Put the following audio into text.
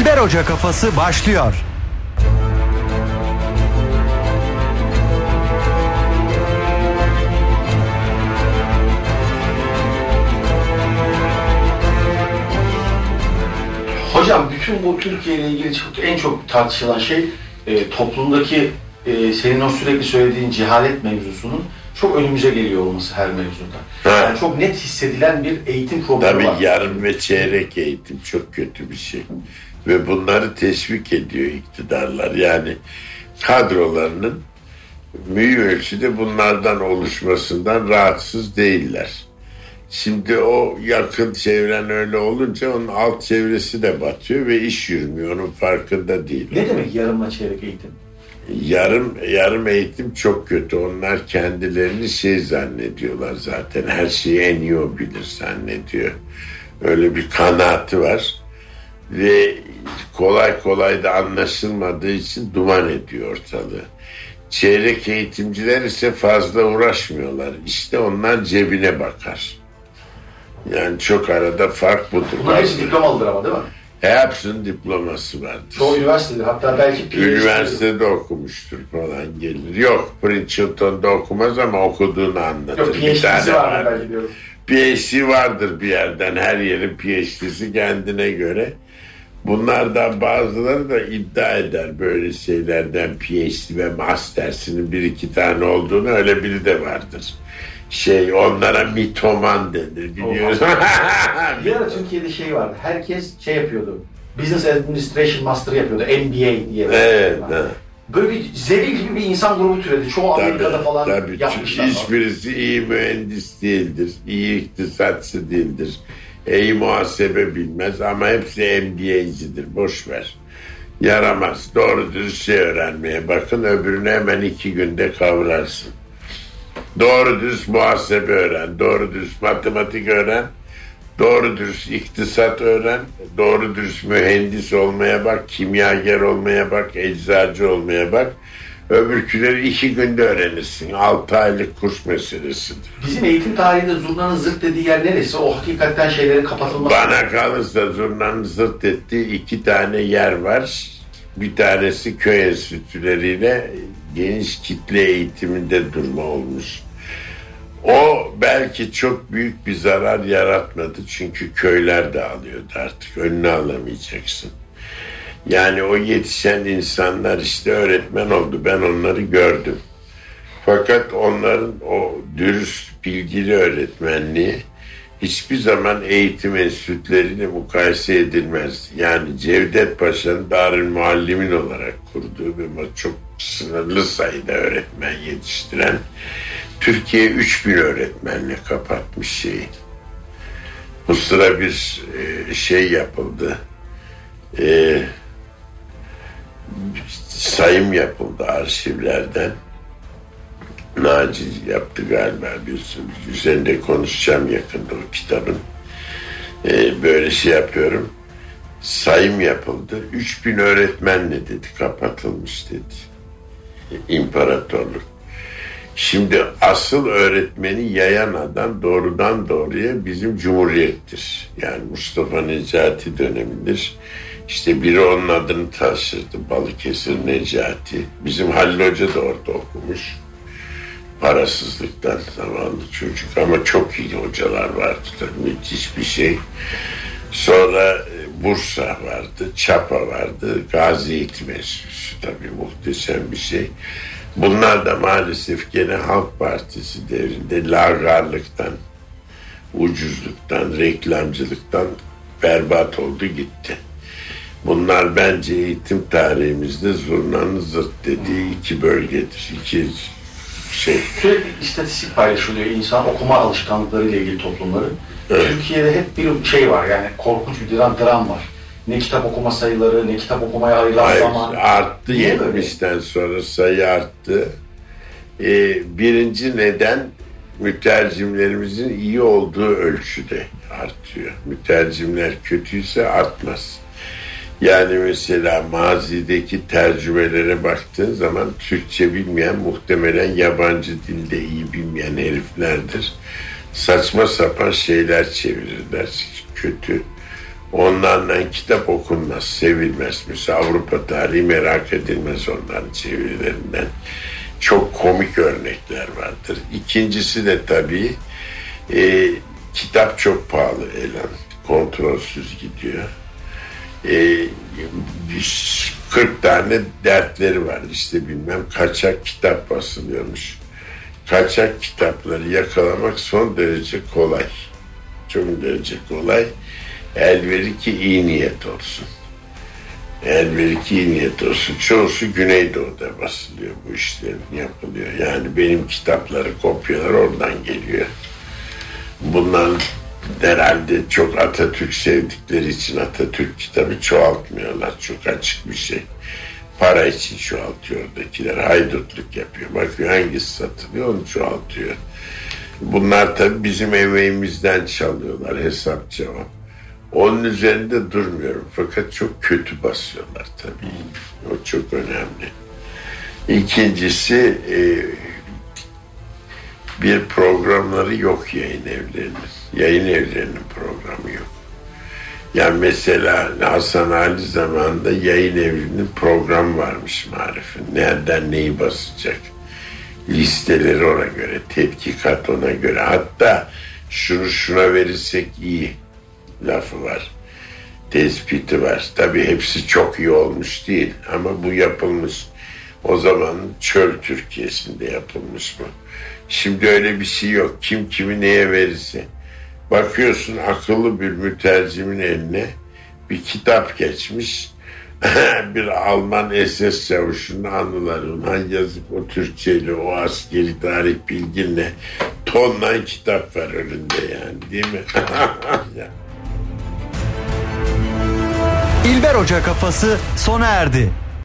İlber Hoca kafası başlıyor. Hocam bütün bu Türkiye ile ilgili çok, en çok tartışılan şey e, toplumdaki e, senin o sürekli söylediğin cehalet mevzusunun çok önümüze geliyor olması her mevzuda. Ha. Yani çok net hissedilen bir eğitim problemi var. Tabii yarım ve çeyrek eğitim çok kötü bir şey. Ve bunları teşvik ediyor iktidarlar. Yani kadrolarının mühim ölçüde bunlardan oluşmasından rahatsız değiller. Şimdi o yakın çevren öyle olunca onun alt çevresi de batıyor ve iş yürümüyor. Onun farkında değil. Ne demek yarımla çeyrek eğitim? Yarım yarım eğitim çok kötü. Onlar kendilerini şey zannediyorlar zaten. Her şeyi en iyi o bilir zannediyor. Öyle bir kanaati var. Ve kolay kolay da anlaşılmadığı için duman ediyor ortalığı. Çeyrek eğitimciler ise fazla uğraşmıyorlar. İşte onlar cebine bakar. Yani çok arada fark budur. Bunlar hepsi diplomalıdır ama değil mi? Hepsinin diploması vardır. Çoğu üniversitede hatta belki PhD. Üniversitede okumuştur falan gelir. Yok Princeton'da okumaz ama okuduğunu anlatır. Yok PhD'si tane var var. belki diyorum. PhD vardır bir yerden. Her yerin PhD'si kendine göre. Bunlardan bazıları da iddia eder böyle şeylerden PhD ve Master'sinin bir iki tane olduğunu öyle biri de vardır. Şey onlara mitoman denir biliyorsun. Bir ara Türkiye'de şey vardı. Herkes şey yapıyordu. Business Administration Master yapıyordu. MBA diye. evet. ha. Böyle bir zebil gibi bir insan grubu türedi. Çoğu Amerika'da falan tabii. yapmışlar. Hiçbirisi iyi mühendis değildir, iyi iktisatçı değildir, iyi muhasebe bilmez ama hepsi MBA'cidir. Boş ver. Yaramaz. Doğru dürüst şey öğrenmeye bakın. Öbürünü hemen iki günde kavrarsın. Doğru dürüst muhasebe öğren. Doğru dürüst matematik öğren. Doğru dürüst iktisat öğren. Doğru dürüst mühendis olmaya bak. Kimyager olmaya bak. Eczacı olmaya bak. Öbürküleri iki günde öğrenirsin. Altı aylık kurs meselesidir. Bizim eğitim tarihinde zurnanın zırt dediği yer neresi? O hakikaten şeylerin kapatılması. Bana kalırsa zurnanın zırt ettiği iki tane yer var. Bir tanesi köy enstitüleriyle geniş kitle eğitiminde durma olmuş. O belki çok büyük bir zarar yaratmadı çünkü köyler dağılıyordu artık önünü alamayacaksın. Yani o yetişen insanlar işte öğretmen oldu ben onları gördüm. Fakat onların o dürüst bilgili öğretmenliği hiçbir zaman eğitim enstitüleriyle mukayese edilmez. Yani Cevdet Paşa'nın Darül Muallimin olarak kurduğu ve çok sınırlı sayıda öğretmen yetiştiren Türkiye 3000 öğretmenle kapatmış şeyi. Bu sıra bir e, şey yapıldı. E, sayım yapıldı arşivlerden. Naci yaptı galiba bir üzerinde konuşacağım yakında o kitabın. Ee, böyle şey yapıyorum. Sayım yapıldı. 3000 öğretmenle dedi kapatılmış dedi. İmparatorluk. Şimdi asıl öğretmeni yayan adam doğrudan doğruya bizim Cumhuriyet'tir. Yani Mustafa Necati dönemidir. İşte biri onun adını taşırdı. Balıkesir Necati. Bizim Halil Hoca da orada okumuş parasızlıktan zavallı çocuk ama çok iyi hocalar vardı tabii müthiş bir şey. Sonra e, Bursa vardı, Çapa vardı, Gazi Enstitüsü tabii muhteşem bir şey. Bunlar da maalesef gene Halk Partisi devrinde lagarlıktan, ucuzluktan, reklamcılıktan berbat oldu gitti. Bunlar bence eğitim tarihimizde zurnanın zırt dediği iki bölgedir. iki şey. Sürekli istatistik paylaşılıyor insan okuma alışkanlıklarıyla ilgili toplumların. Evet. Türkiye'de hep bir şey var yani korkunç bir dram, dram var. Ne kitap okuma sayıları, ne kitap okumaya ayrılan Hayır, zaman. arttı Niye böyle? 70'ten sonra sayı arttı. Ee, birinci neden mütercimlerimizin iyi olduğu ölçüde artıyor. Mütercimler kötüyse artmaz. Yani mesela mazideki tercümelere baktığın zaman Türkçe bilmeyen muhtemelen yabancı dilde iyi bilmeyen heriflerdir. Saçma sapan şeyler çevirirler. Kötü Onlarla kitap okunmaz, sevilmez. Mesela Avrupa tarihi merak edilmez onların çevirilerinden. Çok komik örnekler vardır. İkincisi de tabii e, kitap çok pahalı Elan. Kontrolsüz gidiyor. E, 40 tane dertleri var. İşte bilmem kaçak kitap basılıyormuş. Kaçak kitapları yakalamak son derece kolay. Çok derece kolay. Elveri ki iyi niyet olsun. Elveri ki iyi niyet olsun. Çoğusu Güneydoğu'da basılıyor bu işlerin yapılıyor. Yani benim kitapları kopyalar oradan geliyor. Bundan herhalde çok Atatürk sevdikleri için Atatürk kitabı çoğaltmıyorlar. Çok açık bir şey. Para için çoğaltıyor oradakiler. Haydutluk yapıyor. Bakıyor hangisi satılıyor onu çoğaltıyor. Bunlar tabii bizim emeğimizden çalıyorlar hesap cevap. Onun üzerinde durmuyorum fakat çok kötü basıyorlar tabii. O çok önemli. İkincisi e, bir programları yok yayın evlerinin. Yayın evlerinin programı yok. Yani mesela Hasan Ali zamanında yayın evinin program varmış marifin. Nereden neyi basacak? Listeleri ona göre, tepkikat ona göre. Hatta şunu şuna verirsek iyi lafı var. Tespiti var. Tabii hepsi çok iyi olmuş değil ama bu yapılmış. O zaman çöl Türkiye'sinde yapılmış bu. Şimdi öyle bir şey yok. Kim kimi neye verirse. Bakıyorsun akıllı bir mütercimin eline bir kitap geçmiş. bir Alman SS çavuşunun anıları. Ulan yazık o Türkçeyle, o askeri tarih bilginle tonla kitap var önünde yani değil mi? İlber Hoca kafası sona erdi.